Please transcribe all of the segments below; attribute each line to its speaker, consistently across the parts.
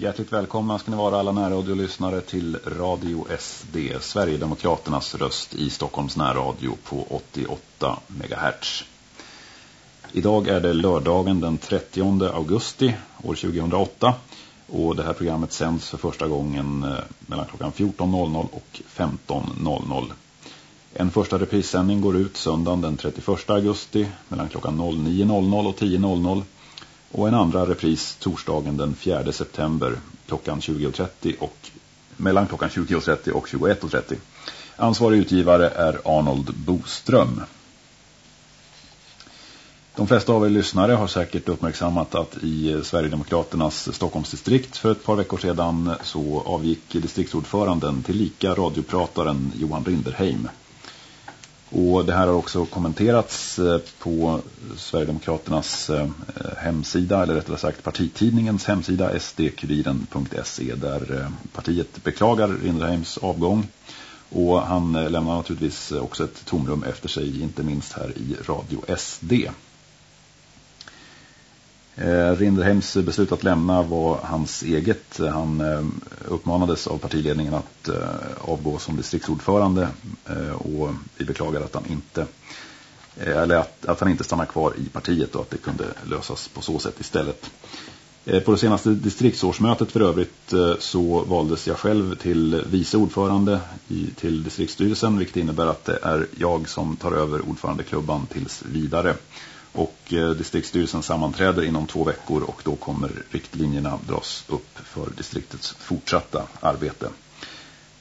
Speaker 1: Hjärtligt välkomna ska ni vara alla närradiolyssnare till Radio SD, Sverigedemokraternas röst i Stockholms närradio på 88 MHz. Idag är det lördagen den 30 augusti år 2008 och det här programmet sänds för första gången eh, mellan klockan 14.00 och 15.00. En första reprissändning går ut söndagen den 31 augusti mellan klockan 09.00 och 10.00 och en andra repris torsdagen den 4 september klockan 20.30 och mellan klockan 20.30 och 21.30. Ansvarig utgivare är Arnold Boström. De flesta av er lyssnare har säkert uppmärksammat att i eh, Sverigedemokraternas Stockholmsdistrikt för ett par veckor sedan så avgick distriktsordföranden till lika radioprataren Johan Rinderheim. Och det här har också kommenterats eh, på Sverigedemokraternas eh, eh, hemsida, eller rättare sagt partitidningens hemsida sdkuriren.se där partiet beklagar Rinderheims avgång. Och han lämnar naturligtvis också ett tomrum efter sig, inte minst här i Radio SD. Rinderhems Rinderheims beslut att lämna var hans eget. Han eh, uppmanades av partiledningen att eh, avgå som distriktsordförande eh, och vi beklagar att han inte eller att, att han inte stannar kvar i partiet och att det kunde lösas på så sätt istället. På det senaste distriktsårsmötet för övrigt så valdes jag själv till vice ordförande i, till distriktsstyrelsen vilket innebär att det är jag som tar över ordförandeklubban tills vidare. Och eh, distriktsstyrelsen sammanträder inom två veckor och då kommer riktlinjerna dras upp för distriktets fortsatta arbete.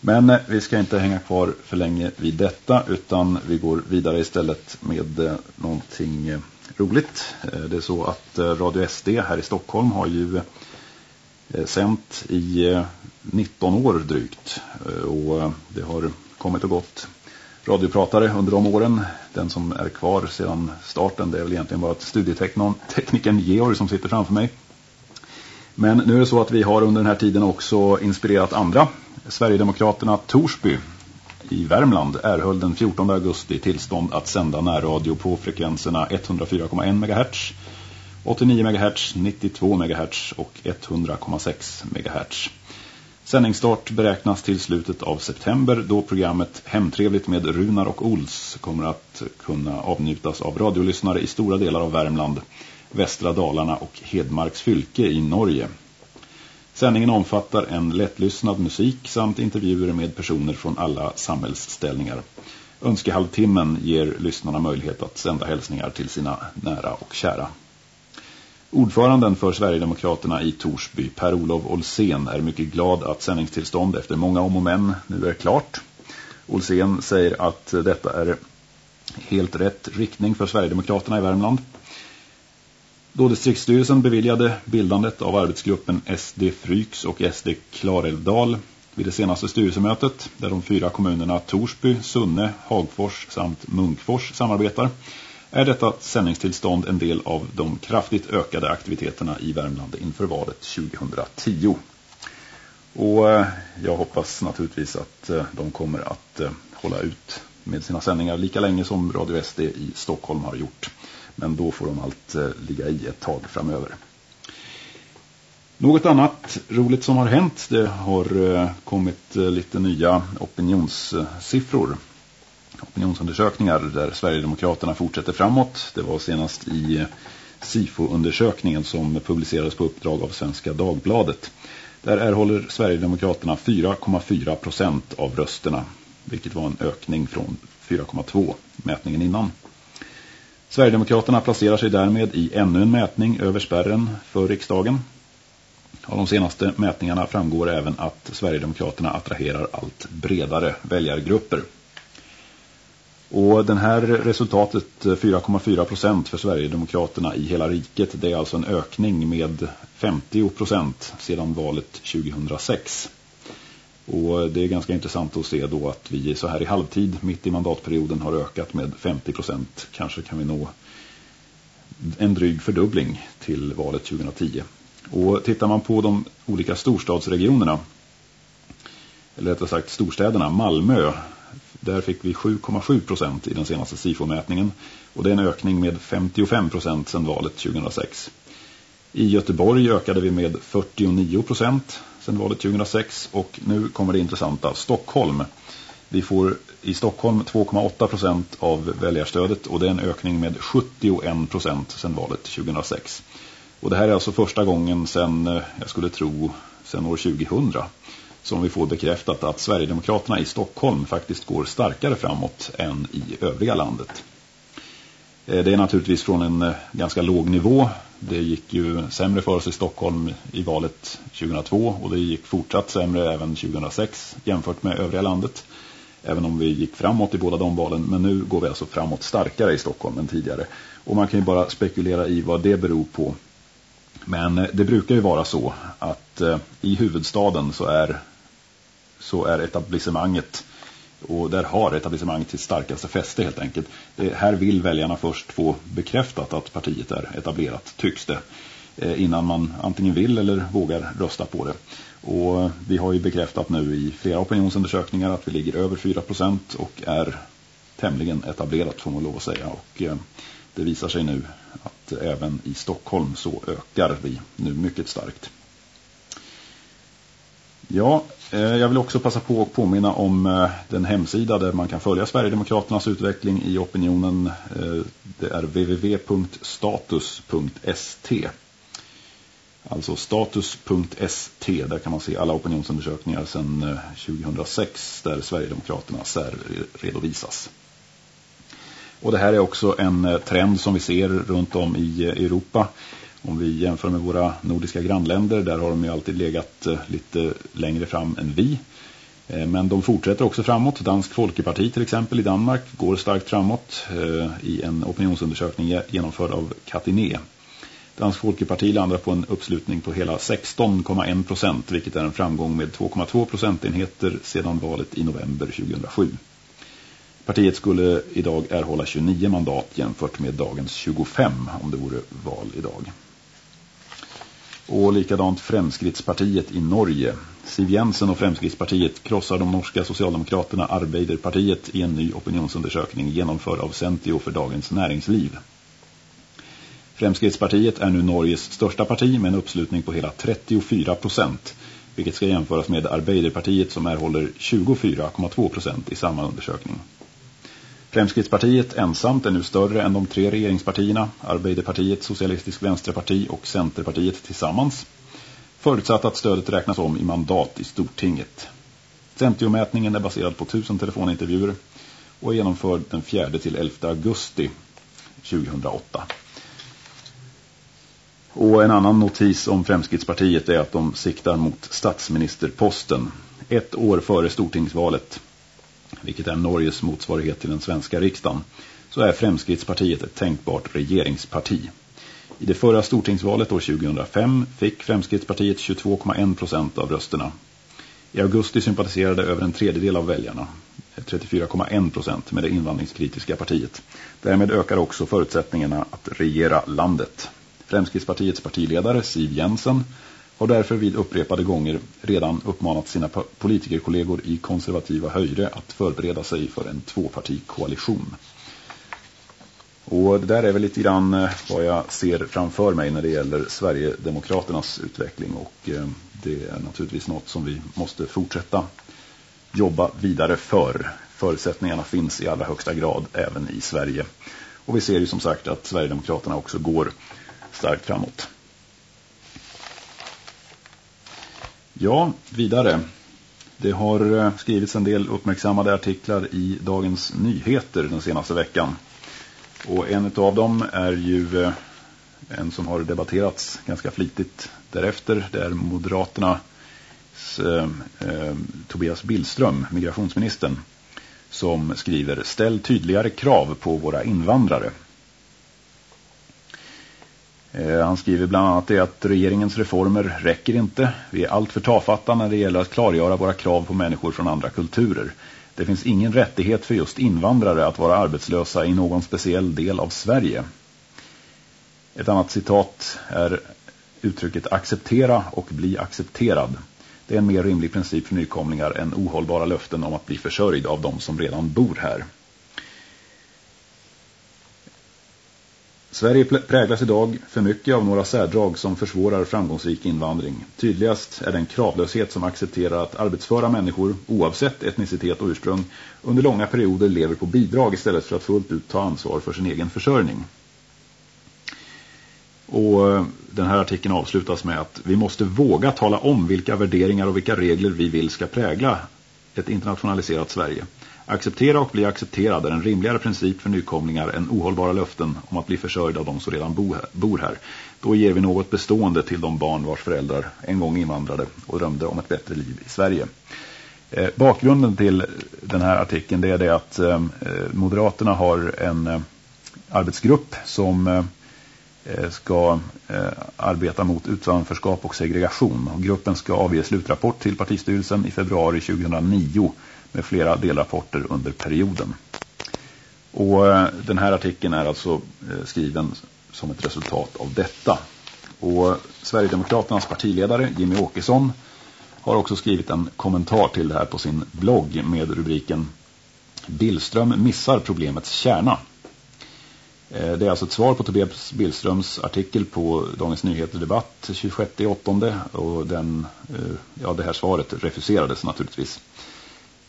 Speaker 1: Men eh, vi ska inte hänga kvar för länge vid detta utan vi går vidare istället med eh, någonting roligt. Det är så att Radio SD här i Stockholm har ju sänt i 19 år drygt och det har kommit och gått radiopratare under de åren. Den som är kvar sedan starten det är väl egentligen bara studieteknikern Georg som sitter framför mig. Men nu är det så att vi har under den här tiden också inspirerat andra. Sverigedemokraterna Torsby i Värmland erhöll den 14 augusti tillstånd att sända närradio på frekvenserna 104,1 MHz, 89 MHz, 92 MHz och 100,6 MHz. Sändningsstart beräknas till slutet av september då programmet Hemtrevligt med Runar och Ols kommer att kunna avnjutas av radiolyssnare i stora delar av Värmland, Västra Dalarna och Hedmarks fylke i Norge. Sändningen omfattar en lättlyssnad musik samt intervjuer med personer från alla samhällsställningar. Önskehalvtimmen ger lyssnarna möjlighet att sända hälsningar till sina nära och kära. Ordföranden för Sverigedemokraterna i Torsby, Per-Olof Olsen, är mycket glad att sändningstillstånd efter många om och men nu är klart. Olsen säger att detta är helt rätt riktning för Sverigedemokraterna i Värmland. Då distriktsstyrelsen beviljade bildandet av arbetsgruppen SD Fryks och SD Klarälvdal vid det senaste styrelsemötet där de fyra kommunerna Torsby, Sunne, Hagfors samt Munkfors samarbetar är detta sändningstillstånd en del av de kraftigt ökade aktiviteterna i Värmland inför valet 2010. Och eh, jag hoppas naturligtvis att eh, de kommer att eh, hålla ut med sina sändningar lika länge som Radio SD i Stockholm har gjort. Men då får de allt ligga i ett tag framöver. Något annat roligt som har hänt, det har kommit lite nya opinionssiffror opinionsundersökningar där Sverigedemokraterna fortsätter framåt. Det var senast i eh, SIFO-undersökningen som publicerades på uppdrag av Svenska Dagbladet. Där erhåller Sverigedemokraterna 4,4 procent av rösterna, vilket var en ökning från 4,2 mätningen innan. Sverigedemokraterna placerar sig därmed i ännu en mätning över spärren för riksdagen. Av de senaste mätningarna framgår även att Sverigedemokraterna attraherar allt bredare väljargrupper. Och den här resultatet eh, 4,4 procent för Sverigedemokraterna i hela riket det är alltså en ökning med 50 procent sedan valet 2006. Och det är ganska intressant att se då att vi så här i halvtid mitt i mandatperioden har ökat med 50 procent. Kanske kan vi nå en dryg fördubbling till valet 2010. Och tittar man på de olika storstadsregionerna eller rättare sagt storstäderna, Malmö där fick vi 7,7 procent i den senaste SIFO-mätningen och det är en ökning med 55 procent sedan valet 2006. I Göteborg ökade vi med 49 procent sedan valet 2006 och nu kommer det intressanta. Stockholm. Vi får i Stockholm 2,8 procent av väljarstödet och det är en ökning med 71 procent sedan valet 2006. Och det här är alltså första gången sedan, eh, jag skulle tro, sedan år 2000 som vi får bekräftat att Sverigedemokraterna i Stockholm faktiskt går starkare framåt än i övriga landet. Eh, det är naturligtvis från en eh, ganska låg nivå. Det gick ju sämre för oss i Stockholm i valet 2002 och det gick fortsatt sämre även 2006 jämfört med övriga landet. Även om vi gick framåt i båda de valen. Men nu går vi alltså framåt starkare i Stockholm än tidigare. Och man kan ju bara spekulera i vad det beror på. Men eh, det brukar ju vara så att i huvudstaden så är, så är etablissemanget och där har etablissemanget sitt starkaste fäste helt enkelt. Eh, här vill väljarna först få bekräftat att partiet är etablerat, tycks det. Eh, innan man antingen vill eller vågar rösta på det. Och eh, vi har ju bekräftat nu i flera opinionsundersökningar att vi ligger över 4% och är tämligen etablerat får man lov att säga. Och eh, det visar sig nu att även i Stockholm så ökar vi nu mycket starkt. Ja, eh, jag vill också passa på att påminna om eh, den hemsida där man kan följa Sverigedemokraternas utveckling i opinionen. Eh, det är www.status.st. Alltså status.st, där kan man se alla opinionsundersökningar sedan eh, 2006 där Sverigedemokraterna särredovisas. Och det här är också en eh, trend som vi ser runt om i eh, Europa. Om vi jämför med våra nordiska grannländer, där har de ju alltid legat eh, lite längre fram än vi. Eh, men de fortsätter också framåt. Dansk Folkeparti till exempel i Danmark går starkt framåt eh, i en opinionsundersökning genomförd av Katiné. Dansk Folkeparti landar på en uppslutning på hela 16,1 procent vilket är en framgång med 2,2 procentenheter sedan valet i november 2007. Partiet skulle idag erhålla 29 mandat jämfört med dagens 25 om det vore val idag. Och likadant Fremskrittspartiet i Norge. Siv Jensen och Fremskrittspartiet krossar de norska socialdemokraterna Arbeiderpartiet i en ny opinionsundersökning genomförd av Centio för Dagens Näringsliv. Fremskrittspartiet är nu Norges största parti med en uppslutning på hela 34 procent, vilket ska jämföras med Arbeiderpartiet som erhåller 24,2 procent i samma undersökning. Fremskrittspartiet ensamt är nu större än de tre regeringspartierna, Arbeiderpartiet, Socialistisk Vänsterparti och Centerpartiet tillsammans, förutsatt att stödet räknas om i mandat i Stortinget. Centiomätningen är baserad på tusen telefonintervjuer och är genomförd den 4 till 11 augusti 2008. Och en annan notis om Fremskrittspartiet är att de siktar mot statsministerposten. Ett år före stortingsvalet vilket är Norges motsvarighet till den svenska riksdagen, så är Fremskrittspartiet ett tänkbart regeringsparti. I det förra stortingsvalet år 2005 fick Fremskrittspartiet 22,1 procent av rösterna. I augusti sympatiserade över en tredjedel av väljarna, 34,1 procent, med det invandringskritiska partiet. Därmed ökar också förutsättningarna att regera landet. Fremskrittspartiets partiledare Siv Jensen har därför vid upprepade gånger redan uppmanat sina politikerkollegor i konservativa höjre att förbereda sig för en tvåpartikoalition. Och det där är väl lite grann eh, vad jag ser framför mig när det gäller Sverigedemokraternas utveckling och eh, det är naturligtvis något som vi måste fortsätta jobba vidare för. Förutsättningarna finns i allra högsta grad även i Sverige. Och vi ser ju som sagt att Sverigedemokraterna också går starkt framåt. Ja, vidare. Det har eh, skrivits en del uppmärksammade artiklar i Dagens Nyheter den senaste veckan. Och en av dem är ju eh, en som har debatterats ganska flitigt därefter. Det är Moderaternas eh, eh, Tobias Billström, migrationsministern, som skriver Ställ tydligare krav på våra invandrare. Eh, han skriver bland annat det att regeringens reformer räcker inte. Vi är allt för tafatta när det gäller att klargöra våra krav på människor från andra kulturer. Det finns ingen rättighet för just invandrare att vara arbetslösa i någon speciell del av Sverige. Ett annat citat är uttrycket acceptera och bli accepterad. Det är en mer rimlig princip för nykomlingar än ohållbara löften om att bli försörjd av de som redan bor här. Sverige präglas idag för mycket av några särdrag som försvårar framgångsrik invandring. Tydligast är den kravlöshet som accepterar att arbetsföra människor, oavsett etnicitet och ursprung, under långa perioder lever på bidrag istället för att fullt ut ta ansvar för sin egen försörjning. Och eh, den här artikeln avslutas med att vi måste våga tala om vilka värderingar och vilka regler vi vill ska prägla ett internationaliserat Sverige. Acceptera och bli accepterad är en rimligare princip för nykomlingar än ohållbara löften om att bli försörjda av de som redan bor här. Då ger vi något bestående till de barn vars föräldrar en gång invandrade och drömde om ett bättre liv i Sverige. Eh, bakgrunden till den här artikeln det är det att eh, eh Moderaterna har en eh, arbetsgrupp som eh, eh, ska eh, arbeta mot utanförskap och segregation. Och gruppen ska avge slutrapport till partistyrelsen i februari 2009 med flera delrapporter under perioden. Och eh, den här artikeln är alltså eh, skriven som ett resultat av detta. Och eh, Sverigedemokraternas partiledare Jimmy Åkesson har också skrivit en kommentar till det här på sin blogg med rubriken Billström missar problemets kärna. Det är alltså ett svar på Tobias Billströms artikel på Dagens Nyheter debatt 26 8 och den, ja, det här svaret refuserades naturligtvis.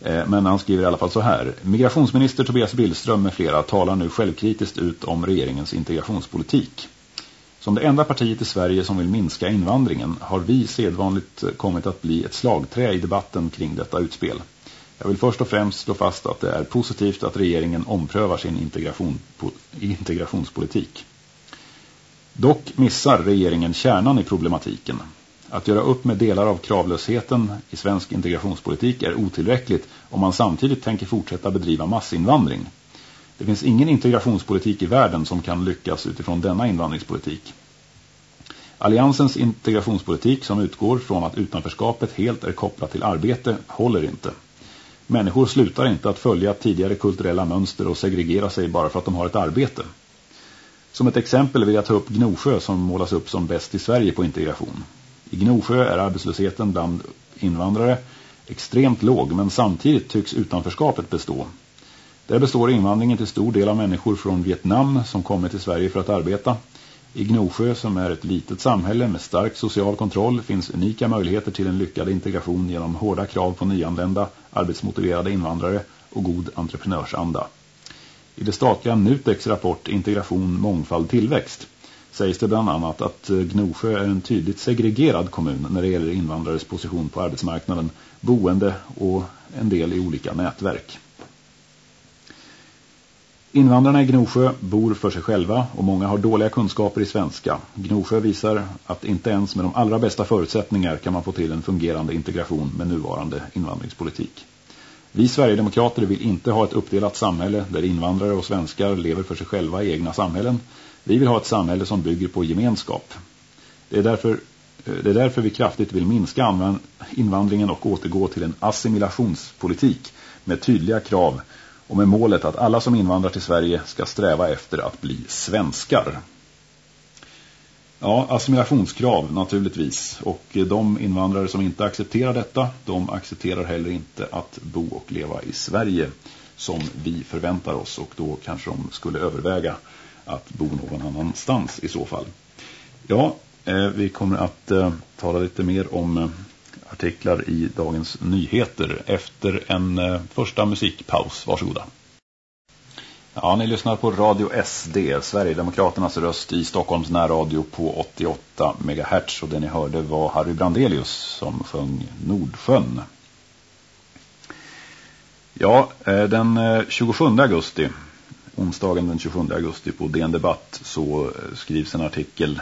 Speaker 1: Eh, men han skriver i alla fall så här. Migrationsminister Tobias Billström med flera talar nu självkritiskt ut om regeringens integrationspolitik. Som det enda partiet i Sverige som vill minska invandringen har vi sedvanligt eh, kommit att bli ett slagträ i debatten kring detta utspel. Jag vill först och främst slå fast att det är positivt att regeringen omprövar sin integration, integrationspolitik. Dock missar regeringen kärnan i problematiken. Att göra upp med delar av kravlösheten i svensk integrationspolitik är otillräckligt om man samtidigt tänker fortsätta bedriva massinvandring. Det finns ingen integrationspolitik i världen som kan lyckas utifrån denna invandringspolitik. Alliansens integrationspolitik som utgår från att utanförskapet helt är kopplat till arbete håller inte. Människor slutar inte att följa tidigare kulturella mönster och segregera sig bara för att de har ett arbete. Som ett exempel vill jag ta upp Gnosjö som målas upp som bäst i Sverige på integration. I Gnosjö är arbetslösheten bland invandrare extremt låg men samtidigt tycks utanförskapet bestå. Där består invandringen till stor del av människor från Vietnam som kommer till Sverige för att arbeta. I Gnosjö som är ett litet samhälle med stark social kontroll finns unika möjligheter till en lyckad integration genom hårda krav på nyanlända, arbetsmotiverade invandrare och god entreprenörsanda. I det statliga Nutex rapport Integration, mångfald, tillväxt sägs det bland annat att eh, Gnosjö är en tydligt segregerad kommun när det gäller invandrares position på arbetsmarknaden, boende och en del i olika nätverk. Invandrarna i Gnosjö bor för sig själva och många har dåliga kunskaper i svenska. Gnosjö visar att inte ens med de allra bästa förutsättningar kan man få till en fungerande integration med nuvarande invandringspolitik. Vi Sverigedemokrater vill inte ha ett uppdelat samhälle där invandrare och svenskar lever för sig själva i egna samhällen vi vill ha ett samhälle som bygger på gemenskap. Det är därför, eh, det är därför vi kraftigt vill minska invandringen och återgå till en assimilationspolitik med tydliga krav och med målet att alla som invandrar till Sverige ska sträva efter att bli svenskar. Ja, assimilationskrav naturligtvis. Och eh, de invandrare som inte accepterar detta, de accepterar heller inte att bo och leva i Sverige som vi förväntar oss. Och då kanske de skulle överväga att bo någon annanstans i så fall. Ja, eh, vi kommer att eh, tala lite mer om eh, artiklar i Dagens Nyheter efter en första musikpaus. Varsågoda. Ja, ni lyssnar på Radio SD, Sverigedemokraternas röst i Stockholms närradio på 88 MHz. Och det ni hörde var Harry Brandelius som sjöng Nordsjön. Ja, den 27 augusti onsdagen den 27 augusti på DN Debatt så eh, skrivs en artikel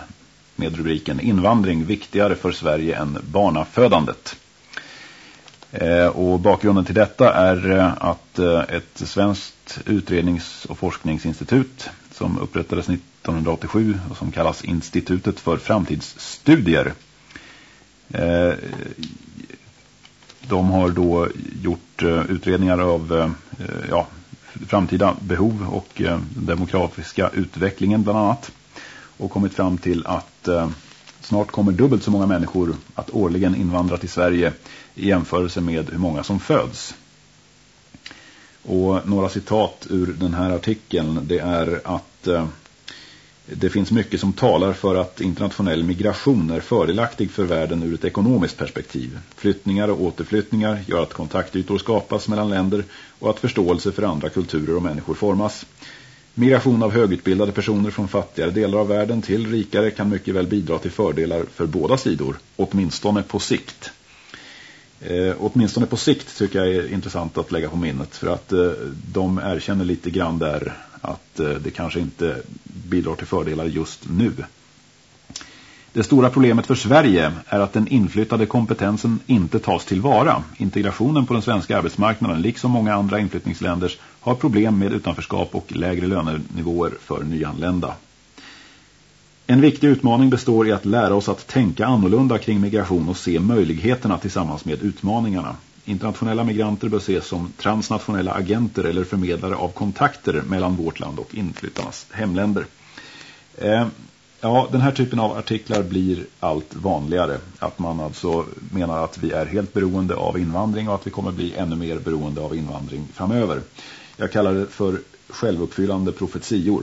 Speaker 1: med rubriken Invandring viktigare för Sverige än barnafödandet. Eh, och bakgrunden till detta är eh, att ett svenskt utrednings- och forskningsinstitut som upprättades 1987 och som kallas Institutet för framtidsstudier. De har då gjort utredningar av ja, framtida behov och eh, demografiska utvecklingen bland annat. Och kommit fram till att eh, snart kommer dubbelt så många människor att årligen invandra till Sverige i jämförelse med hur många som föds. Och några citat ur den här artikeln det är att eh, det finns mycket som talar för att internationell migration är fördelaktig för världen ur ett ekonomiskt perspektiv. Flyttningar och återflyttningar gör att kontaktytor skapas mellan länder och att förståelse för andra kulturer och människor formas. Migration av högutbildade personer från fattigare delar av världen till rikare kan mycket väl bidra till fördelar för båda sidor, åtminstone på sikt. Eh, åtminstone på sikt tycker jag är intressant att lägga på minnet för att eh, de erkänner lite grann där att eh, det kanske inte bidrar till fördelar just nu. Det stora problemet för Sverige är att den inflyttade kompetensen inte tas tillvara. Integrationen på den svenska arbetsmarknaden, liksom många andra inflyttningsländers, har problem med utanförskap och lägre lönenivåer för nyanlända. En viktig utmaning består i att lära oss att tänka annorlunda kring migration och se möjligheterna tillsammans med utmaningarna. Internationella migranter bör ses som transnationella agenter eller förmedlare av kontakter mellan vårt land och inflyttarnas hemländer. Eh, ja, den här typen av artiklar blir allt vanligare. Att man alltså menar att vi är helt beroende av invandring och att vi kommer bli ännu mer beroende av invandring framöver. Jag kallar det för självuppfyllande profetior.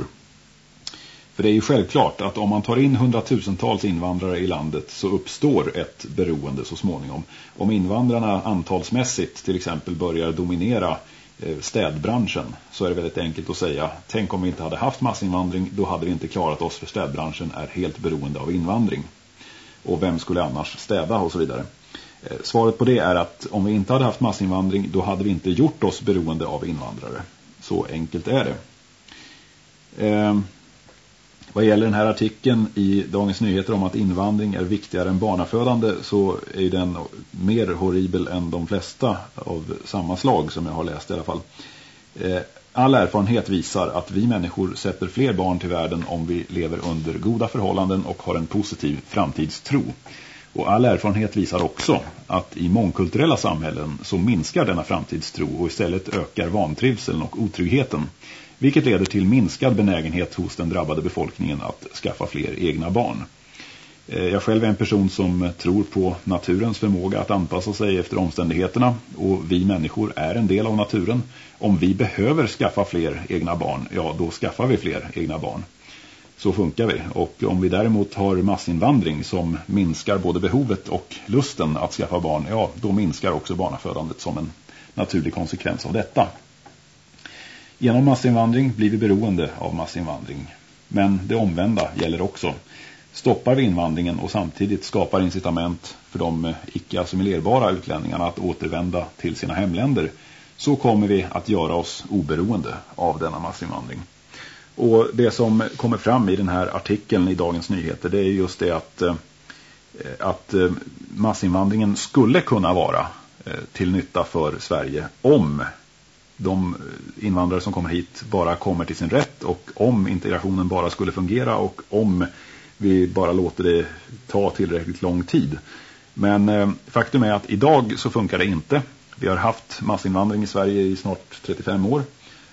Speaker 1: För det är ju självklart att om man tar in hundratusentals invandrare i landet så uppstår ett beroende så småningom. Om invandrarna antalsmässigt till exempel börjar dominera eh, städbranschen så är det väldigt enkelt att säga tänk om vi inte hade haft massinvandring då hade vi inte klarat oss för städbranschen är helt beroende av invandring. Och vem skulle annars städa och så vidare. Eh, svaret på det är att om vi inte hade haft massinvandring då hade vi inte gjort oss beroende av invandrare. Så enkelt är det. Ehm vad gäller den här artikeln i Dagens Nyheter om att invandring är viktigare än barnafödande så är den mer horribel än de flesta av samma slag som jag har läst i alla fall. Eh, all erfarenhet visar att vi människor sätter fler barn till världen om vi lever under goda förhållanden och har en positiv framtidstro. Och all erfarenhet visar också att i mångkulturella samhällen så minskar denna framtidstro och istället ökar vantrivseln och otryggheten vilket leder till minskad benägenhet hos den drabbade befolkningen att skaffa fler egna barn. Eh, jag själv är en person som tror på naturens förmåga att anpassa sig efter omständigheterna och vi människor är en del av naturen. Om vi behöver skaffa fler egna barn, ja då skaffar vi fler egna barn. Så funkar vi. Och om vi däremot har massinvandring som minskar både behovet och lusten att skaffa barn, ja då minskar också barnafödandet som en naturlig konsekvens av detta. Genom massinvandring blir vi beroende av massinvandring. Men det omvända gäller också. Stoppar vi invandringen och samtidigt skapar incitament för de eh, icke-assimilerbara utlänningarna att återvända till sina hemländer så kommer vi att göra oss oberoende av denna massinvandring. Och det som kommer fram i den här artikeln i Dagens Nyheter det är just det att, eh, att eh, massinvandringen skulle kunna vara till nytta för Sverige om de invandrare som kommer hit bara kommer till sin rätt och om integrationen bara skulle fungera och om vi bara låter det ta tillräckligt lång tid. Men eh, faktum är att idag så funkar det inte. Vi har haft massinvandring i Sverige i snart 35 år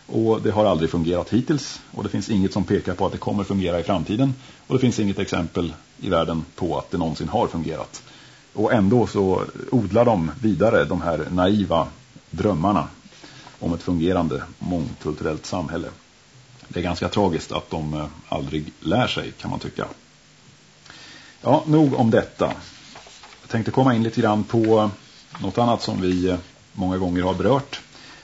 Speaker 1: och det har aldrig fungerat hittills och det finns inget som pekar på att det kommer fungera i framtiden och det finns inget exempel i världen på att det någonsin har fungerat. Och ändå så odlar de vidare de här naiva drömmarna om ett fungerande mångkulturellt samhälle. Det är ganska tragiskt att de eh, aldrig lär sig kan man tycka. Ja, nog om detta. Jag tänkte komma in lite grann på eh, något annat som vi eh, många gånger har berört.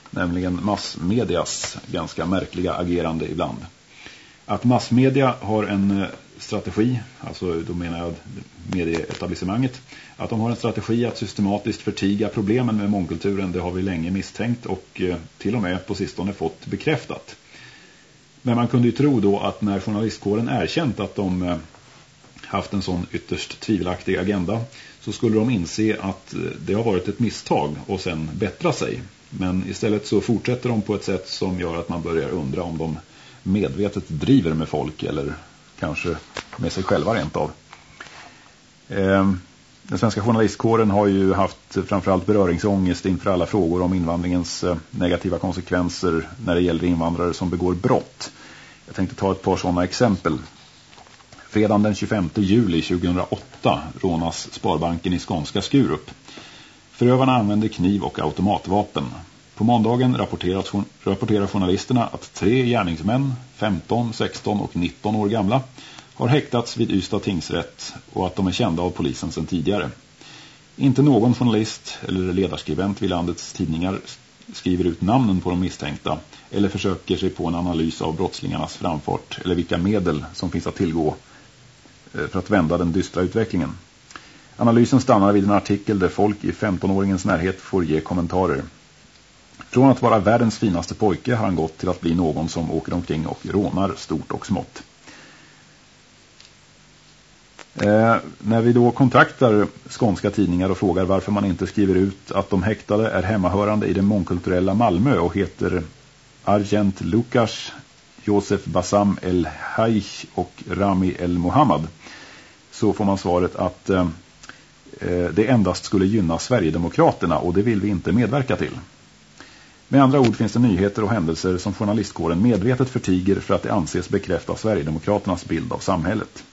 Speaker 1: Nämligen massmedias ganska märkliga agerande ibland. Att massmedia har en strategi, alltså då menar jag medieetablissemanget, att de har en strategi att systematiskt förtiga problemen med mångkulturen, det har vi länge misstänkt och eh, till och med på sistone fått bekräftat. Men man kunde ju tro då att när journalistkåren erkänt att de eh, haft en sån ytterst tvivelaktig agenda så skulle de inse att eh, det har varit ett misstag och sen bättra sig. Men istället så fortsätter de på ett sätt som gör att man börjar undra om de medvetet driver med folk eller kanske med sig själva rent av. Ehm, den svenska journalistkåren har ju haft framförallt beröringsångest inför alla frågor om invandringens eh, negativa konsekvenser när det gäller invandrare som begår brott. Jag tänkte ta ett par sådana exempel. Fredagen den 25 juli 2008 rånas Sparbanken i Skånska Skurup. Förövarna använder kniv och automatvapen. På måndagen rapporterar journalisterna att tre gärningsmän, 15, 16 och 19 år gamla, har häktats vid Ystad tingsrätt och att de är kända av polisen sedan tidigare. Inte någon journalist eller ledarskribent vid landets tidningar skriver ut namnen på de misstänkta eller försöker sig på en analys av brottslingarnas framfart eller vilka medel som finns att tillgå eh, för att vända den dystra utvecklingen. Analysen stannar vid en artikel där folk i 15-åringens närhet får ge kommentarer. Från att vara världens finaste pojke har han gått till att bli någon som åker omkring och rånar stort och smått. Eh, när vi då kontaktar skånska tidningar och frågar varför man inte skriver ut att de häktade är hemmahörande i det mångkulturella Malmö och heter Argent Lukas, Josef Bassam El Haich och Rami El Mohammad så får man svaret att eh, eh, det endast skulle gynna Sverigedemokraterna och det vill vi inte medverka till. Med andra ord finns det nyheter och händelser som journalistkåren medvetet förtiger för att det anses bekräfta Sverigedemokraternas bild av samhället.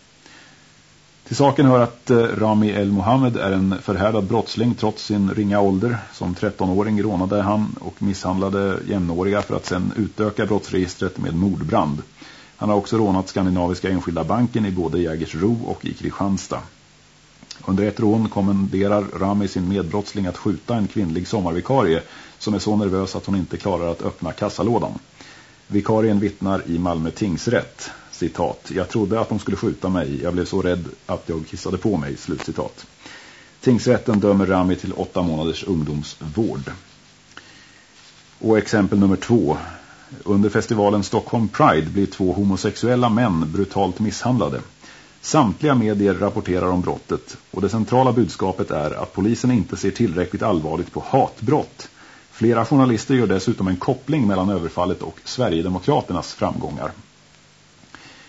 Speaker 1: Till saken hör att eh, Rami El Mohammed är en förhärdad brottsling trots sin ringa ålder. Som 13-åring rånade han och misshandlade jämnåriga för att sedan utöka brottsregistret med mordbrand. Han har också rånat Skandinaviska enskilda banken i både Jägersro och i Kristianstad. Under ett rån kommenderar Rami sin medbrottsling att skjuta en kvinnlig sommarvikarie som är så nervös att hon inte klarar att öppna kassalådan. Vikarien vittnar i Malmö tingsrätt citat. Jag trodde att de skulle skjuta mig. Jag blev så rädd att jag kissade på mig. Slutcitat. Tingsrätten dömer Rami till åtta månaders ungdomsvård. Och exempel nummer två. Under festivalen Stockholm Pride blir två homosexuella män brutalt misshandlade. Samtliga medier rapporterar om brottet och det centrala budskapet är att polisen inte ser tillräckligt allvarligt på hatbrott. Flera journalister gör dessutom en koppling mellan överfallet och Sverigedemokraternas framgångar.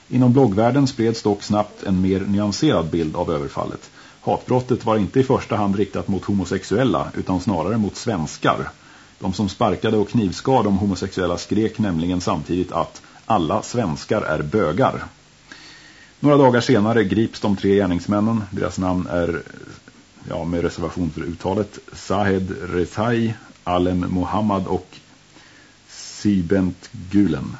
Speaker 1: Inom bloggvärlden spreds dock snabbt en mer nyanserad bild av överfallet. Hatbrottet var inte i första hand riktat mot homosexuella utan snarare mot svenskar. De som sparkade och knivskar de homosexuella skrek nämligen samtidigt att alla svenskar är bögar. Några dagar senare grips de tre gärningsmännen. Deras namn är, ja, med reservation för uttalet, Sahed Rezai, Alem Mohammad och Sibent Gulen.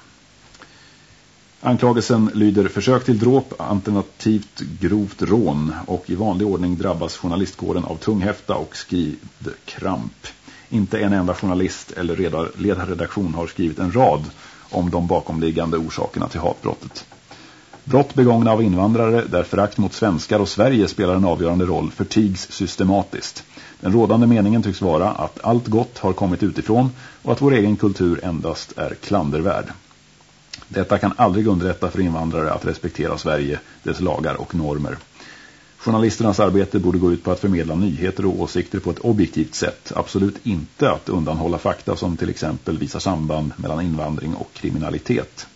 Speaker 1: Anklagelsen lyder försök till dråp, alternativt grovt rån och i vanlig ordning drabbas journalistkåren av tunghäfta och skrivkramp. Inte en enda journalist eller ledarredaktion har skrivit en rad om de bakomliggande orsakerna till hatbrottet. Brott begångna av invandrare där förakt mot svenskar och Sverige spelar en avgörande roll förtigs systematiskt. Den rådande meningen tycks vara att allt gott har kommit utifrån och att vår egen kultur endast är klandervärd. Detta kan aldrig underlätta för invandrare att respektera Sverige, dess lagar och normer. Journalisternas arbete borde gå ut på att förmedla nyheter och åsikter på ett objektivt sätt. Absolut inte att undanhålla fakta som till exempel visar samband mellan invandring och kriminalitet.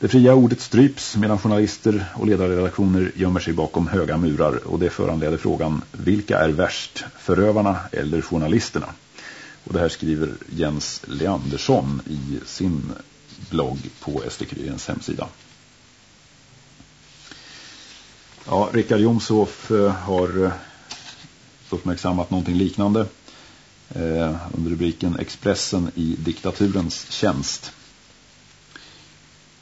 Speaker 1: Det fria ordet stryps medan journalister och ledarredaktioner gömmer sig bakom höga murar och det föranleder frågan vilka är värst, förövarna eller journalisterna? Och det här skriver Jens Leandersson i sin blogg på SD-kurirens hemsida. Ja, Rickard Jomshoff eh, har eh, uppmärksammat någonting liknande eh, under rubriken Expressen i diktaturens tjänst.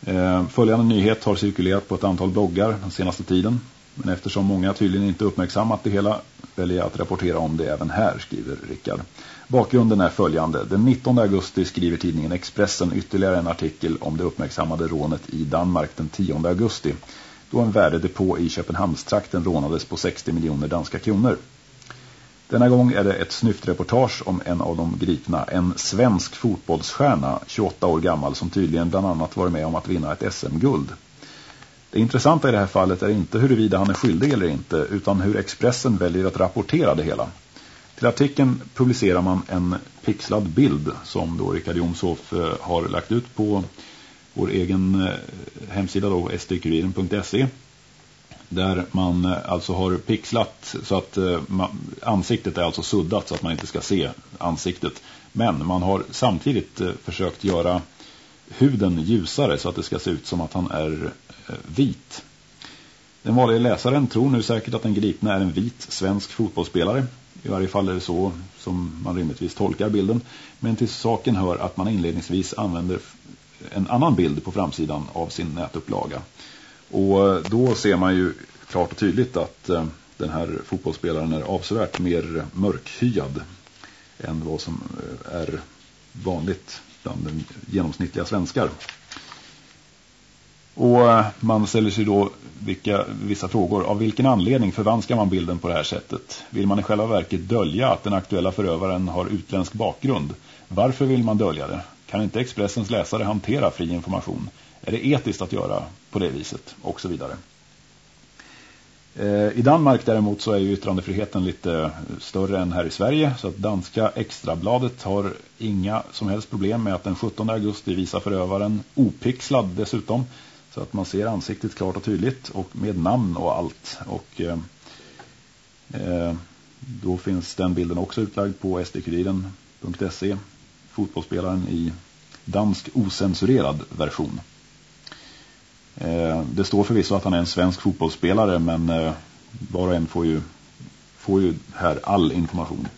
Speaker 1: Eh, följande nyhet har cirkulerat på ett antal bloggar den senaste tiden. Men eftersom många tydligen inte uppmärksammat det hela väljer jag att rapportera om det även här, skriver Rickard. Bakgrunden är följande. Den 19 augusti skriver tidningen Expressen ytterligare en artikel om det uppmärksammade rånet i Danmark den 10 augusti. Då en värdedepå i Köpenhamnstrakten rånades på 60 miljoner danska kronor. Denna gång är det ett snyftreportage om en av de gripna, en svensk fotbollsstjärna, 28 år gammal, som tydligen bland annat varit med om att vinna ett SM-guld. Det intressanta i det här fallet är inte huruvida han är skyldig eller inte, utan hur Expressen väljer att rapportera det hela. Till artikeln publicerar man en pixlad bild som då Rickard Jomshoff eh, har lagt ut på vår egen eh, hemsida då, sdkuriren.se där man eh, alltså har pixlat så att eh, ansiktet är alltså suddat så att man inte ska se ansiktet. Men man har samtidigt eh, försökt göra huden ljusare så att det ska se ut som att han är vit. Den vanliga läsaren tror nu säkert att den gripna är en vit svensk fotbollsspelare. I varje fall är det så som man rimligtvis tolkar bilden. Men till saken hör att man inledningsvis använder en annan bild på framsidan av sin nätupplaga. Och eh, då ser man ju klart och tydligt att eh, den här fotbollsspelaren är avsevärt mer mörkhyad än vad som eh, är vanligt bland den genomsnittliga svenskar. Och man ställer sig då vilka, vissa frågor. Av vilken anledning förvanskar man bilden på det här sättet? Vill man i själva verket dölja att den aktuella förövaren har utländsk bakgrund? Varför vill man dölja det? Kan inte Expressens läsare hantera fri information? Är det etiskt att göra på det viset? Och så vidare. Eh, I Danmark däremot så är ju yttrandefriheten lite eh, större än här i Sverige så att danska extrabladet har inga som helst problem med att den 17 augusti visar förövaren opixlad dessutom så att man ser ansiktet klart och tydligt och med namn och allt och eh, eh då finns den bilden också utlagd på sdkuriren.se fotbollsspelaren i dansk osensurerad version. Eh, det står förvisso att han är en svensk fotbollsspelare men eh, var och en får ju, får ju här all information.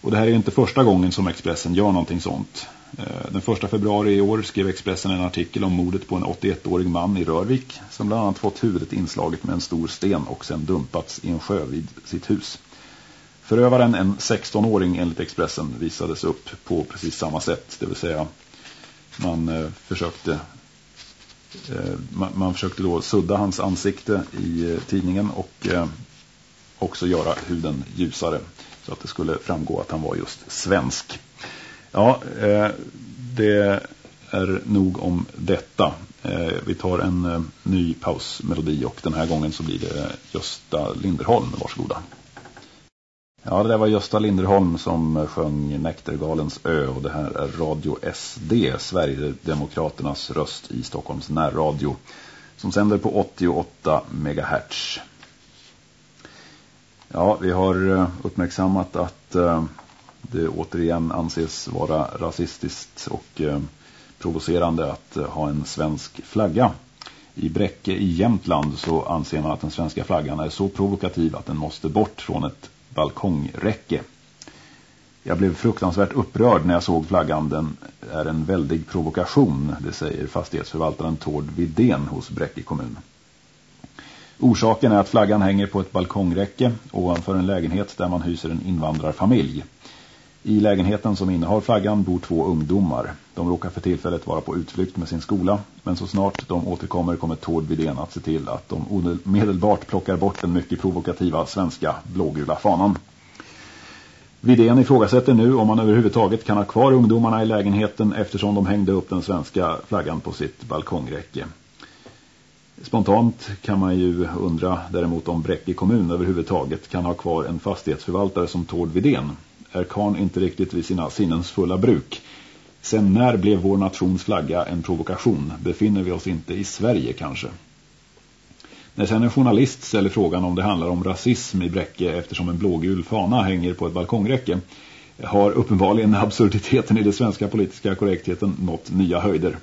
Speaker 1: Och det här är inte första gången som Expressen gör någonting sånt. Eh, den första februari i år skrev Expressen en artikel om mordet på en 81-årig man i Rörvik som bland annat fått huvudet inslaget med en stor sten och sen dumpats i en sjö vid sitt hus. Förövaren, en 16-åring enligt Expressen, visades upp på precis samma sätt. Det vill säga man försökte Eh, man, man, försökte då sudda hans ansikte i eh, tidningen och eh, också göra huden ljusare så att det skulle framgå att han var just svensk. Ja, det är nog om detta. Vi tar en ny pausmelodi och den här gången så blir det Gösta Linderholm. Varsågoda. Ja, det där var Gösta Linderholm som eh, sjöng Näktergalens ö och det här är Radio SD, Sverigedemokraternas röst i Stockholms närradio som sänder på 88 MHz. Ja, vi har eh, uppmärksammat att eh, det återigen anses vara rasistiskt och provocerande att ha en svensk flagga. I Bräcke i Jämtland så anser man att den svenska flaggan är så provokativ att den måste bort från ett balkongräcke. Jag blev fruktansvärt upprörd när jag såg flaggan. Den är en väldig provokation, det säger fastighetsförvaltaren Tord Vidén hos Bräcke kommun. Orsaken är att flaggan hänger på ett balkongräcke ovanför en lägenhet där man hyser en invandrarfamilj. I lägenheten som innehar flaggan bor två ungdomar. De råkar för tillfället vara på utflykt med sin skola, men så snart de återkommer kommer Tord Vidén att se till att de omedelbart plockar bort den mycket provokativa svenska blågula fanan. Vidén ifrågasätter nu om man överhuvudtaget kan ha kvar ungdomarna i lägenheten eftersom de hängde upp den svenska flaggan på sitt balkongräcke. Spontant kan man ju undra däremot om Bräcke kommun överhuvudtaget kan ha kvar en fastighetsförvaltare som Tord Vidén är Kahn inte riktigt vid sina sinnens fulla bruk. Sen när blev vår nations flagga en provokation? Befinner vi oss inte i Sverige kanske? När sen en journalist ställer frågan om det handlar om rasism i Bräcke eftersom en blågul fana hänger på ett balkongräcke har uppenbarligen absurditeten i den svenska politiska korrektheten nått nya höjder.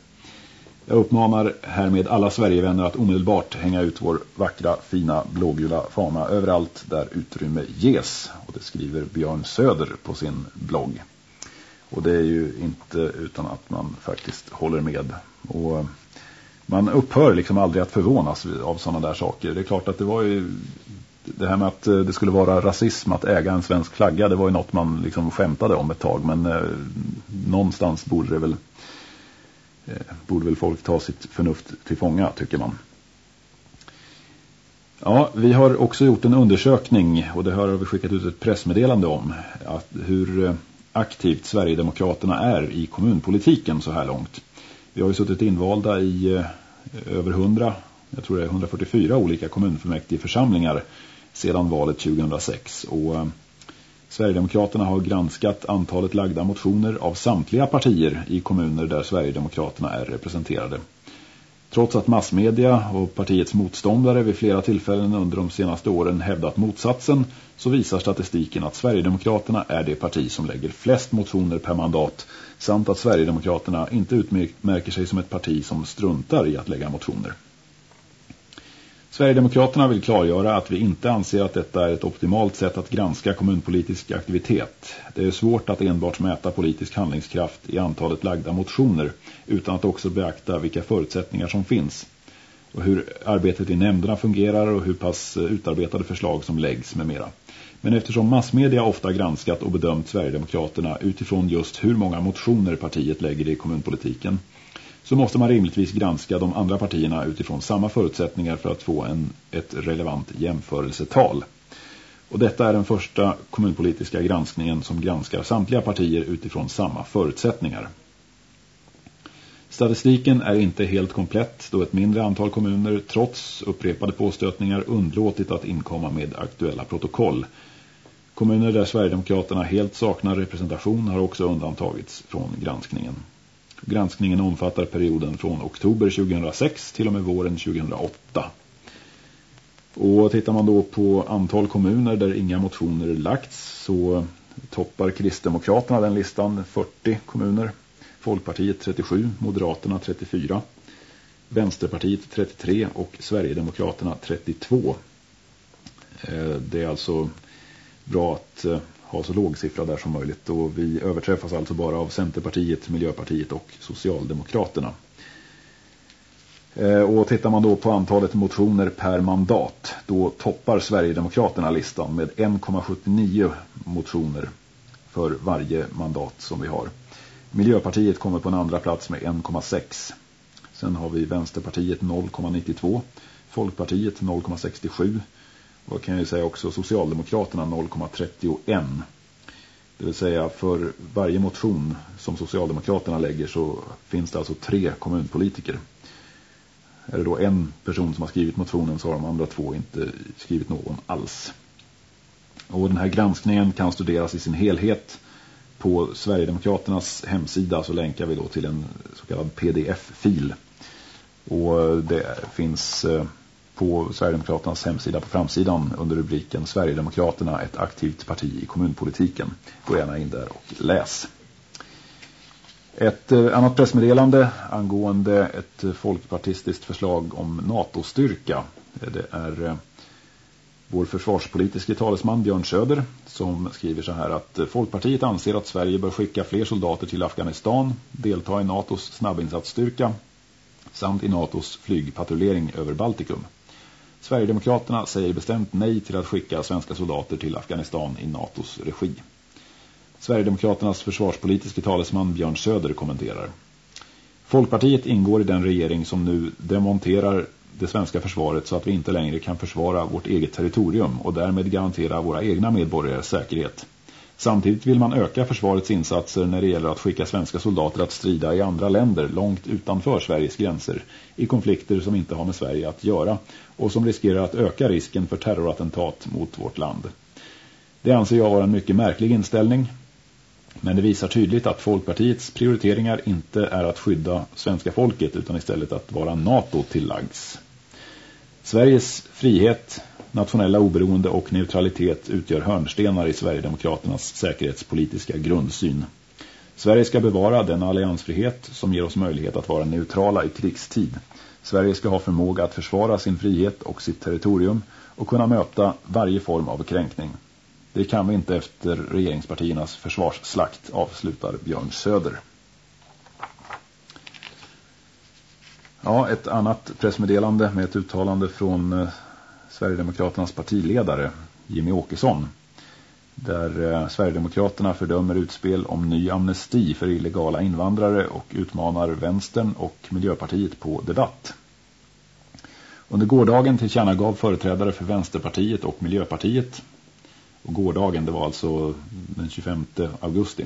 Speaker 1: Jag uppmanar härmed alla Sverigevänner att omedelbart hänga ut vår vackra, fina, blågula fana överallt där utrymme ges. Och det skriver Björn Söder på sin blogg. Och det är ju inte utan att man faktiskt håller med. Och man upphör liksom aldrig att förvånas av sådana där saker. Det är klart att det var ju det här med att eh, det skulle vara rasism att äga en svensk flagga, det var ju något man liksom skämtade om ett tag. Men eh, någonstans borde det väl Eh, borde väl folk ta sitt förnuft till fånga, tycker man. Ja, vi har också gjort en undersökning och det har vi skickat ut ett pressmeddelande om att hur eh, aktivt Sverigedemokraterna är i kommunpolitiken så här långt. Vi har ju suttit invalda i eh, över 100, jag tror det är 144 olika kommunfullmäktige församlingar sedan valet 2006 och Sverigedemokraterna har granskat antalet lagda motioner av samtliga partier i kommuner där Sverigedemokraterna är representerade. Trots att massmedia och partiets motståndare vid flera tillfällen under de senaste åren hävdat motsatsen så visar statistiken att Sverigedemokraterna är det parti som lägger flest motioner per mandat samt att Sverigedemokraterna inte utmärker sig som ett parti som struntar i att lägga motioner. Sverigedemokraterna vill klargöra att vi inte anser att detta är ett optimalt sätt att granska kommunpolitisk aktivitet. Det är svårt att enbart mäta politisk handlingskraft i antalet lagda motioner utan att också beakta vilka förutsättningar som finns och hur arbetet i nämnderna fungerar och hur pass utarbetade förslag som läggs med mera. Men eftersom massmedia ofta granskat och bedömt Sverigedemokraterna utifrån just hur många motioner partiet lägger i kommunpolitiken så måste man rimligtvis granska de andra partierna utifrån samma förutsättningar för att få en, ett relevant jämförelsetal. Och detta är den första kommunpolitiska granskningen som granskar samtliga partier utifrån samma förutsättningar. Statistiken är inte helt komplett då ett mindre antal kommuner trots upprepade påstötningar undlåtit att inkomma med aktuella protokoll. Kommuner där Sverigedemokraterna helt saknar representation har också undantagits från granskningen. Granskningen omfattar perioden från oktober 2006 till och med våren 2008. Och tittar man då på antal kommuner där inga motioner lagts så toppar Kristdemokraterna den listan 40 kommuner. Folkpartiet 37, Moderaterna 34, Vänsterpartiet 33 och Sverigedemokraterna 32. Eh, det är alltså bra att eh, ha så låg siffra där som möjligt och vi överträffas alltså bara av Centerpartiet, Miljöpartiet och Socialdemokraterna. Eh, och tittar man då på antalet motioner per mandat då toppar Sverigedemokraterna listan med 1,79 motioner för varje mandat som vi har. Miljöpartiet kommer på en andra plats med 1,6. Sen har vi Vänsterpartiet 0,92, Folkpartiet 0,67 och kan jag säga också Socialdemokraterna 0,31. Det vill säga för varje motion som Socialdemokraterna lägger så finns det alltså tre kommunpolitiker. Är det då en person som har skrivit motionen så har de andra två inte skrivit någon alls. Och den här granskningen kan studeras i sin helhet på Sverigedemokraternas hemsida så länkar vi då till en så kallad pdf-fil. Och det finns eh, på Sverigedemokraternas hemsida på framsidan under rubriken Sverigedemokraterna ett aktivt parti i kommunpolitiken. Gå gärna in där och läs. Ett eh, annat pressmeddelande angående ett eh, folkpartistiskt förslag om NATO-styrka. Eh, det är vår försvarspolitiska talesman Björn Söder som skriver så här att Folkpartiet anser att Sverige bör skicka fler soldater till Afghanistan, delta i NATOs snabbinsatsstyrka samt i NATOs flygpatrullering över Baltikum. Sverigedemokraterna säger bestämt nej till att skicka svenska soldater till Afghanistan i NATOs regi. Sverigedemokraternas försvarspolitiska talesman Björn Söder kommenterar. Folkpartiet ingår i den regering som nu demonterar det svenska försvaret så att vi inte längre kan försvara vårt eget territorium och därmed garantera våra egna medborgares säkerhet. Samtidigt vill man öka försvarets insatser när det gäller att skicka svenska soldater att strida i andra länder långt utanför Sveriges gränser i konflikter som inte har med Sverige att göra och som riskerar att öka risken för terrorattentat mot vårt land. Det anser jag vara en mycket märklig inställning men det visar tydligt att Folkpartiets prioriteringar inte är att skydda svenska folket utan istället att vara NATO tillagds. Sveriges frihet, nationella oberoende och neutralitet utgör hörnstenar i Sverigedemokraternas säkerhetspolitiska grundsyn. Sverige ska bevara den alliansfrihet som ger oss möjlighet att vara neutrala i krigstid. Sverige ska ha förmåga att försvara sin frihet och sitt territorium och kunna möta varje form av kränkning. Det kan vi inte efter regeringspartiernas försvarsslakt, avslutar Björn Söder. Ja, ett annat pressmeddelande med ett uttalande från eh, Sverigedemokraternas partiledare Jimmy Åkesson. Där eh, Sverigedemokraterna fördömer utspel om ny amnesti för illegala invandrare och utmanar vänstern och Miljöpartiet på debatt. Under gårdagen tillkännagav företrädare för Vänsterpartiet och Miljöpartiet och gårdagen, det var alltså den 25 augusti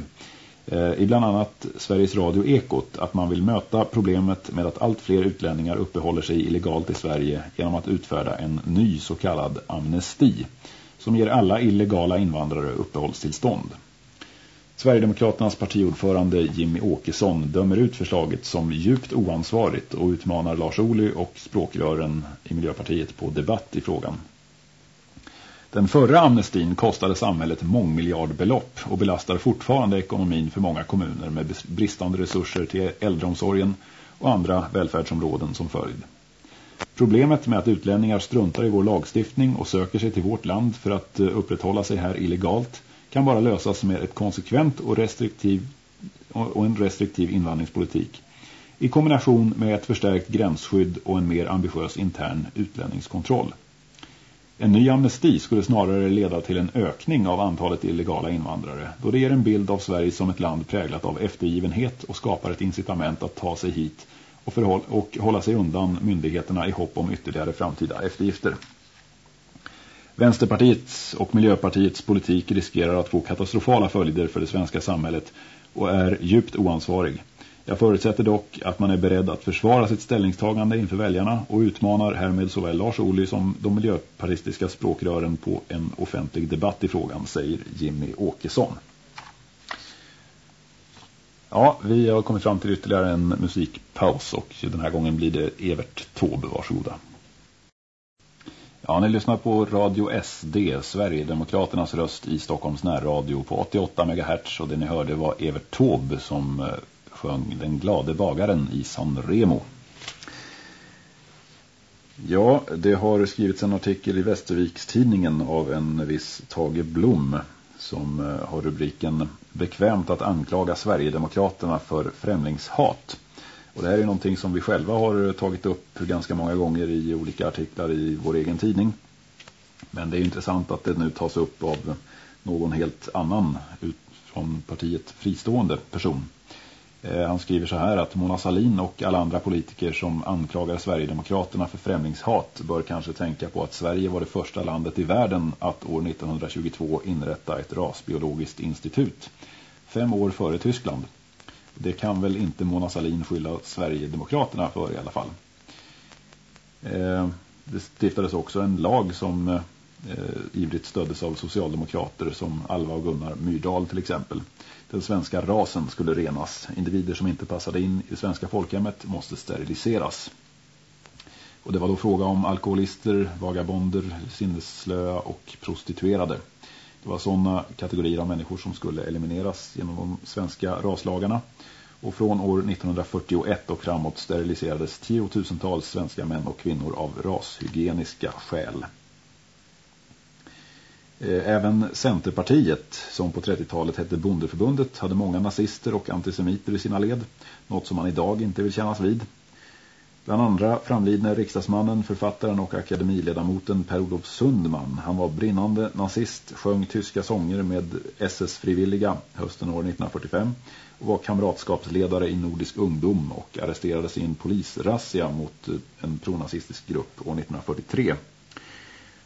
Speaker 1: Eh, i bland annat Sveriges Radio Ekot att man vill möta problemet med att allt fler utlänningar uppehåller sig illegalt i Sverige genom att utfärda en ny så kallad amnesti som ger alla illegala invandrare uppehållstillstånd. Sverigedemokraternas partiordförande Jimmy Åkesson dömer ut förslaget som djupt oansvarigt och utmanar Lars Ohly och språkrören i Miljöpartiet på debatt i frågan. Den förra amnestin kostade samhället mångmiljardbelopp och belastar fortfarande ekonomin för många kommuner med bristande resurser till äldreomsorgen och andra välfärdsområden som följd. Problemet med att utlänningar struntar i vår lagstiftning och söker sig till vårt land för att eh, upprätthålla sig här illegalt kan bara lösas med ett konsekvent och, restriktiv, och en restriktiv invandringspolitik i kombination med ett förstärkt gränsskydd och en mer ambitiös intern utlänningskontroll. En ny amnesti skulle snarare leda till en ökning av antalet illegala invandrare då det ger en bild av Sverige som ett land präglat av eftergivenhet och skapar ett incitament att ta sig hit och, och hålla sig undan myndigheterna i hopp om ytterligare framtida eftergifter. Vänsterpartiets och Miljöpartiets politik riskerar att få katastrofala följder för det svenska samhället och är djupt oansvarig. Jag förutsätter dock att man är beredd att försvara sitt ställningstagande inför väljarna och utmanar härmed såväl Lars Ohly som de miljöpartistiska språkrören på en offentlig debatt i frågan, säger Jimmy Åkesson. Ja, vi har kommit fram till ytterligare en musikpaus och den här gången blir det Evert Taube. varsågoda. Ja, ni lyssnar på Radio SD, Sverigedemokraternas röst i Stockholms närradio på 88 MHz och det ni hörde var Evert Taube som eh, sjöng Den glade bagaren i San Remo. Ja, det har skrivits en artikel i Västervikstidningen av en viss Tage Blom som eh, har rubriken Bekvämt att anklaga Sverigedemokraterna för främlingshat. Och det här är någonting som vi själva har tagit upp ganska många gånger i olika artiklar i vår egen tidning. Men det är intressant att det nu tas upp av någon helt annan ut från partiet fristående person. Eh, han skriver så här att Mona Salin och alla andra politiker som anklagar Sverigedemokraterna för främlingshat bör kanske tänka på att Sverige var det första landet i världen att år 1922 inrätta ett rasbiologiskt institut. Fem år före Tyskland. Det kan väl inte Mona Salin skylla Sverigedemokraterna för i alla fall. Eh, det stiftades också en lag som eh, eh, ivrigt stöddes av socialdemokrater som Alva och Gunnar Myrdal till exempel. Den svenska rasen skulle renas. Individer som inte passade in i det svenska folkhemmet måste steriliseras. Och det var då fråga om alkoholister, vagabonder, sinnesslöa och prostituerade. Det var sådana kategorier av människor som skulle elimineras genom de svenska raslagarna. Och från år 1941 och framåt steriliserades tiotusentals svenska män och kvinnor av rashygieniska skäl. Eh, även Centerpartiet, som på 30-talet hette Bondeförbundet, hade många nazister och antisemiter i sina led. Något som man idag inte vill kännas vid. Bland andra framlidne riksdagsmannen, författaren och akademiledamoten Per-Olof Sundman. Han var brinnande nazist, sjöng tyska sånger med SS-frivilliga hösten år 1945 och var kamratskapsledare i Nordisk ungdom och arresterades i en polisrazzia mot eh, en pronazistisk grupp år 1943.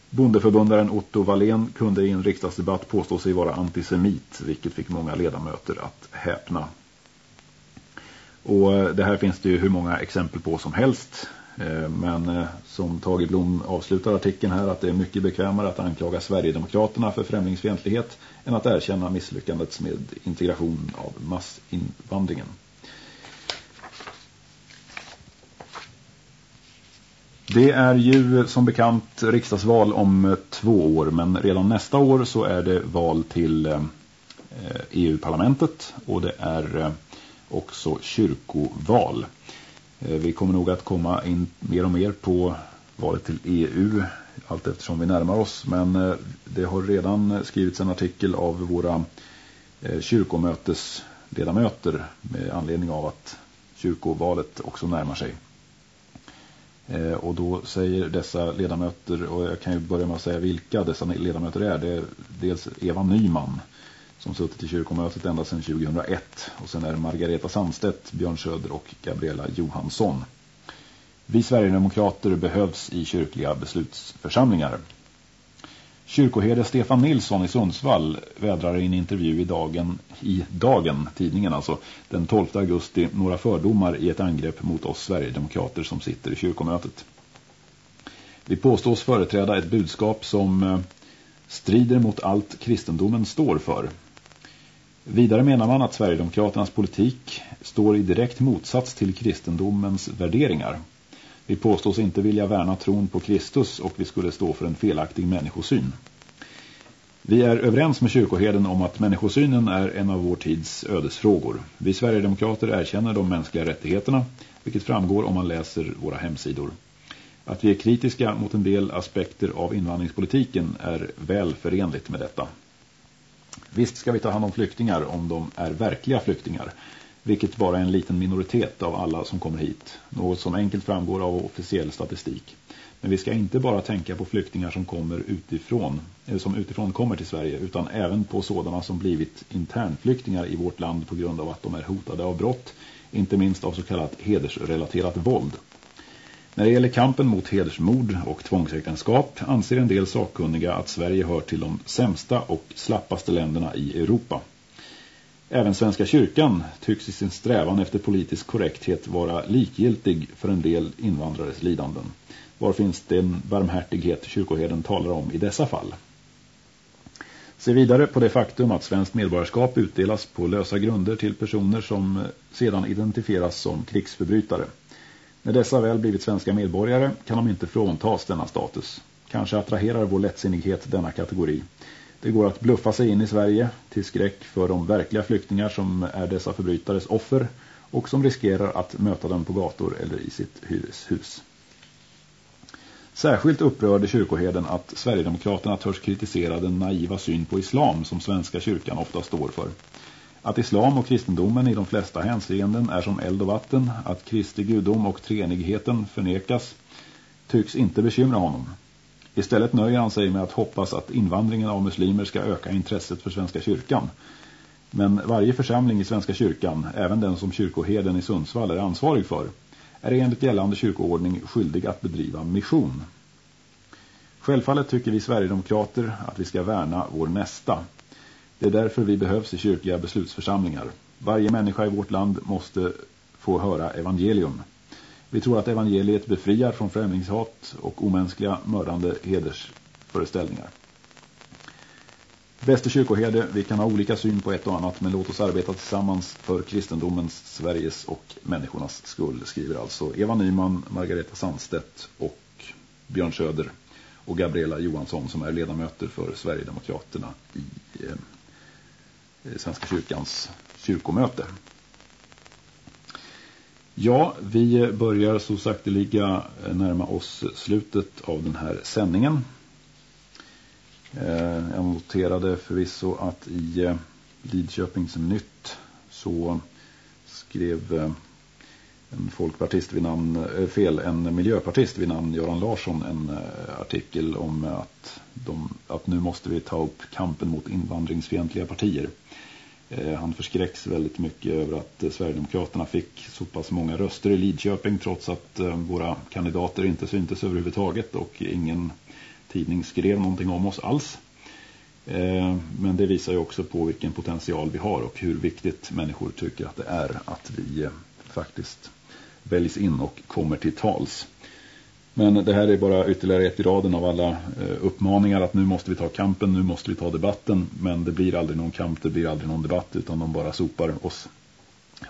Speaker 1: Bondeförbundaren Otto Wallén kunde i en riksdagsdebatt påstå sig vara antisemit, vilket fick många ledamöter att häpna. Och eh, det här finns det ju hur många exempel på som helst. Eh, men eh, som Tage Blom avslutar artikeln här att det är mycket bekvämare att anklaga Sverigedemokraterna för främlingsfientlighet än att erkänna misslyckandet med integration av massinvandringen. Det är ju som bekant riksdagsval om eh, två år men redan nästa år så är det val till eh, eh, EU-parlamentet och det är också kyrkoval. Vi kommer nog att komma in mer och mer på valet till EU allt eftersom vi närmar oss. Men det har redan skrivits en artikel av våra kyrkomötesledamöter med anledning av att kyrkovalet också närmar sig. Eh, och då säger dessa ledamöter, och jag kan ju börja med att säga vilka dessa ledamöter är. Det är dels Eva Nyman som suttit i kyrkomötet ända sedan 2001. Och sen är det Margareta Sandstedt, Björn Söder och Gabriella Johansson. Vi Sverigedemokrater behövs i kyrkliga beslutsförsamlingar. Kyrkoherde Stefan Nilsson i Sundsvall vädrar i en intervju i dagen, i dagen, tidningen alltså, den 12 augusti några fördomar i ett angrepp mot oss Sverigedemokrater som sitter i kyrkomötet. Vi påstås företräda ett budskap som eh, strider mot allt kristendomen står för. Vidare menar man att Sverigedemokraternas politik står i direkt motsats till kristendomens värderingar. Vi påstås inte vilja värna tron på Kristus och vi skulle stå för en felaktig människosyn. Vi är överens med kyrkoheden om att människosynen är en av vår tids ödesfrågor. Vi Sverigedemokrater erkänner de mänskliga rättigheterna, vilket framgår om man läser våra hemsidor. Att vi är kritiska mot en del aspekter av invandringspolitiken är väl förenligt med detta. Visst ska vi ta hand om flyktingar om de är verkliga flyktingar, vilket bara är en liten minoritet av alla som kommer hit, något som enkelt framgår av officiell statistik. Men vi ska inte bara tänka på flyktingar som kommer utifrån, eller som utifrån kommer till Sverige, utan även på sådana som blivit internflyktingar i vårt land på grund av att de är hotade av brott, inte minst av så kallat hedersrelaterat våld. När det gäller kampen mot hedersmord och tvångsäktenskap anser en del sakkunniga att Sverige hör till de sämsta och slappaste länderna i Europa. Även Svenska kyrkan tycks i sin strävan efter politisk korrekthet vara likgiltig för en del invandrares lidanden. Var finns den barmhärtighet kyrkoheden talar om i dessa fall? Se vidare på det faktum att svenskt medborgarskap utdelas på lösa grunder till personer som sedan identifieras som krigsförbrytare. När dessa väl blivit svenska medborgare kan de inte fråntas denna status. Kanske attraherar vår lättsinnighet denna kategori. Det går att bluffa sig in i Sverige till skräck för de verkliga flyktingar som är dessa förbrytares offer och som riskerar att möta dem på gator eller i sitt hyreshus. Särskilt upprörde kyrkoheden att Sverigedemokraterna törs kritisera den naiva syn på islam som svenska kyrkan ofta står för. Att islam och kristendomen i de flesta hänseenden är som eld och vatten, att Kristi gudom och treenigheten förnekas, tycks inte bekymra honom. Istället nöjer han sig med att hoppas att invandringen av muslimer ska öka intresset för Svenska kyrkan. Men varje församling i Svenska kyrkan, även den som kyrkoheden i Sundsvall är ansvarig för, är enligt gällande kyrkoordning skyldig att bedriva mission. Självfallet tycker vi Sverigedemokrater att vi ska värna vår nästa. Det är därför vi behövs i kyrkliga beslutsförsamlingar. Varje människa i vårt land måste få höra evangelium. Vi tror att evangeliet befriar från främlingshat och omänskliga mördande hedersföreställningar. Bäste kyrkoherde, vi kan ha olika syn på ett och annat men låt oss arbeta tillsammans för kristendomens, Sveriges och människornas skull, skriver alltså Eva Nyman, Margareta Sandstedt och Björn Söder och Gabriella Johansson som är ledamöter för Sverigedemokraterna i eh, Svenska kyrkans kyrkomöte. Ja, vi börjar så sakteliga närma oss slutet av den här sändningen. Eh, jag noterade förvisso att i eh, Lidköpings nytt så skrev eh, en folkpartist vid namn, fel, en miljöpartist vid namn Göran Larsson en artikel om att, de, att nu måste vi ta upp kampen mot invandringsfientliga partier. Eh, han förskräcks väldigt mycket över att eh, Sverigedemokraterna fick så pass många röster i Lidköping trots att eh, våra kandidater inte syntes överhuvudtaget och ingen tidning skrev någonting om oss alls. Men det visar ju också på vilken potential vi har och hur viktigt människor tycker att det är att vi faktiskt väljs in och kommer till tals. Men det här är bara ytterligare ett i raden av alla eh, uppmaningar att nu måste vi ta kampen, nu måste vi ta debatten. Men det blir aldrig någon kamp, det blir aldrig någon debatt utan de bara sopar oss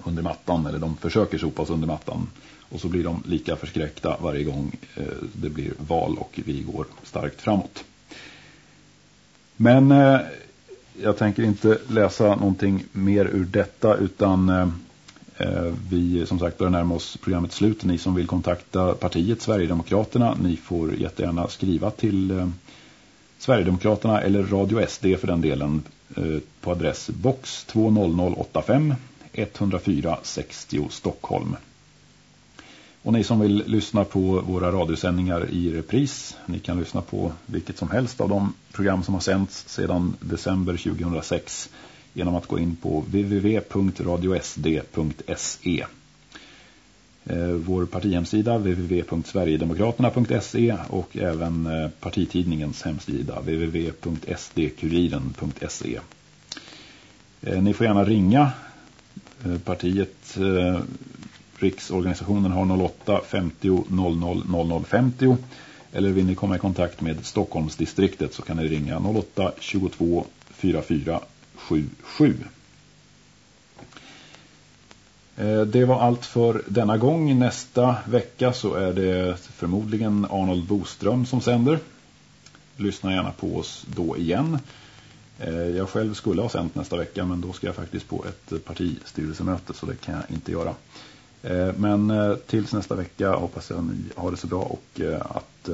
Speaker 1: under mattan eller de försöker sopa oss under mattan. Och så blir de lika förskräckta varje gång eh, det blir val och vi går starkt framåt. Men eh, jag tänker inte läsa någonting mer ur detta utan Eh, vi som sagt börjar närma oss programmet slut. Ni som vill kontakta partiet Sverigedemokraterna, ni får jättegärna skriva till eh, Sverigedemokraterna eller Radio SD för den delen eh, på adress box 20085 104 60 Stockholm. Och ni som vill lyssna på våra radiosändningar i repris, ni kan lyssna på vilket som helst av de program som har sänts sedan december 2006 genom att gå in på www.radiosd.se. Eh, vår partihemsida www.sverigedemokraterna.se och även eh, partitidningens hemsida www.sdkuriren.se. Eh, ni får gärna ringa partiet Riksorganisationen har 08 50 00 00 50 eller vill ni komma i kontakt med Stockholmsdistriktet så kan ni ringa 08 22 44 77. Eh, det var allt för denna gång. Nästa vecka så är det förmodligen Arnold Boström som sänder. Lyssna gärna på oss då igen. Eh, jag själv skulle ha sänt nästa vecka men då ska jag faktiskt på ett partistyrelsemöte så det kan jag inte göra. Eh, men tills nästa vecka hoppas jag att ni har det så bra och att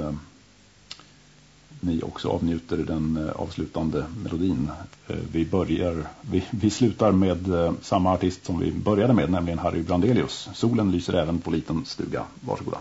Speaker 1: ni också avnjuter den eh, avslutande melodin. Eh, vi, börjar, vi, vi slutar med eh, samma artist som vi började med, nämligen Harry Brandelius. Solen lyser även på liten stuga. Varsågoda.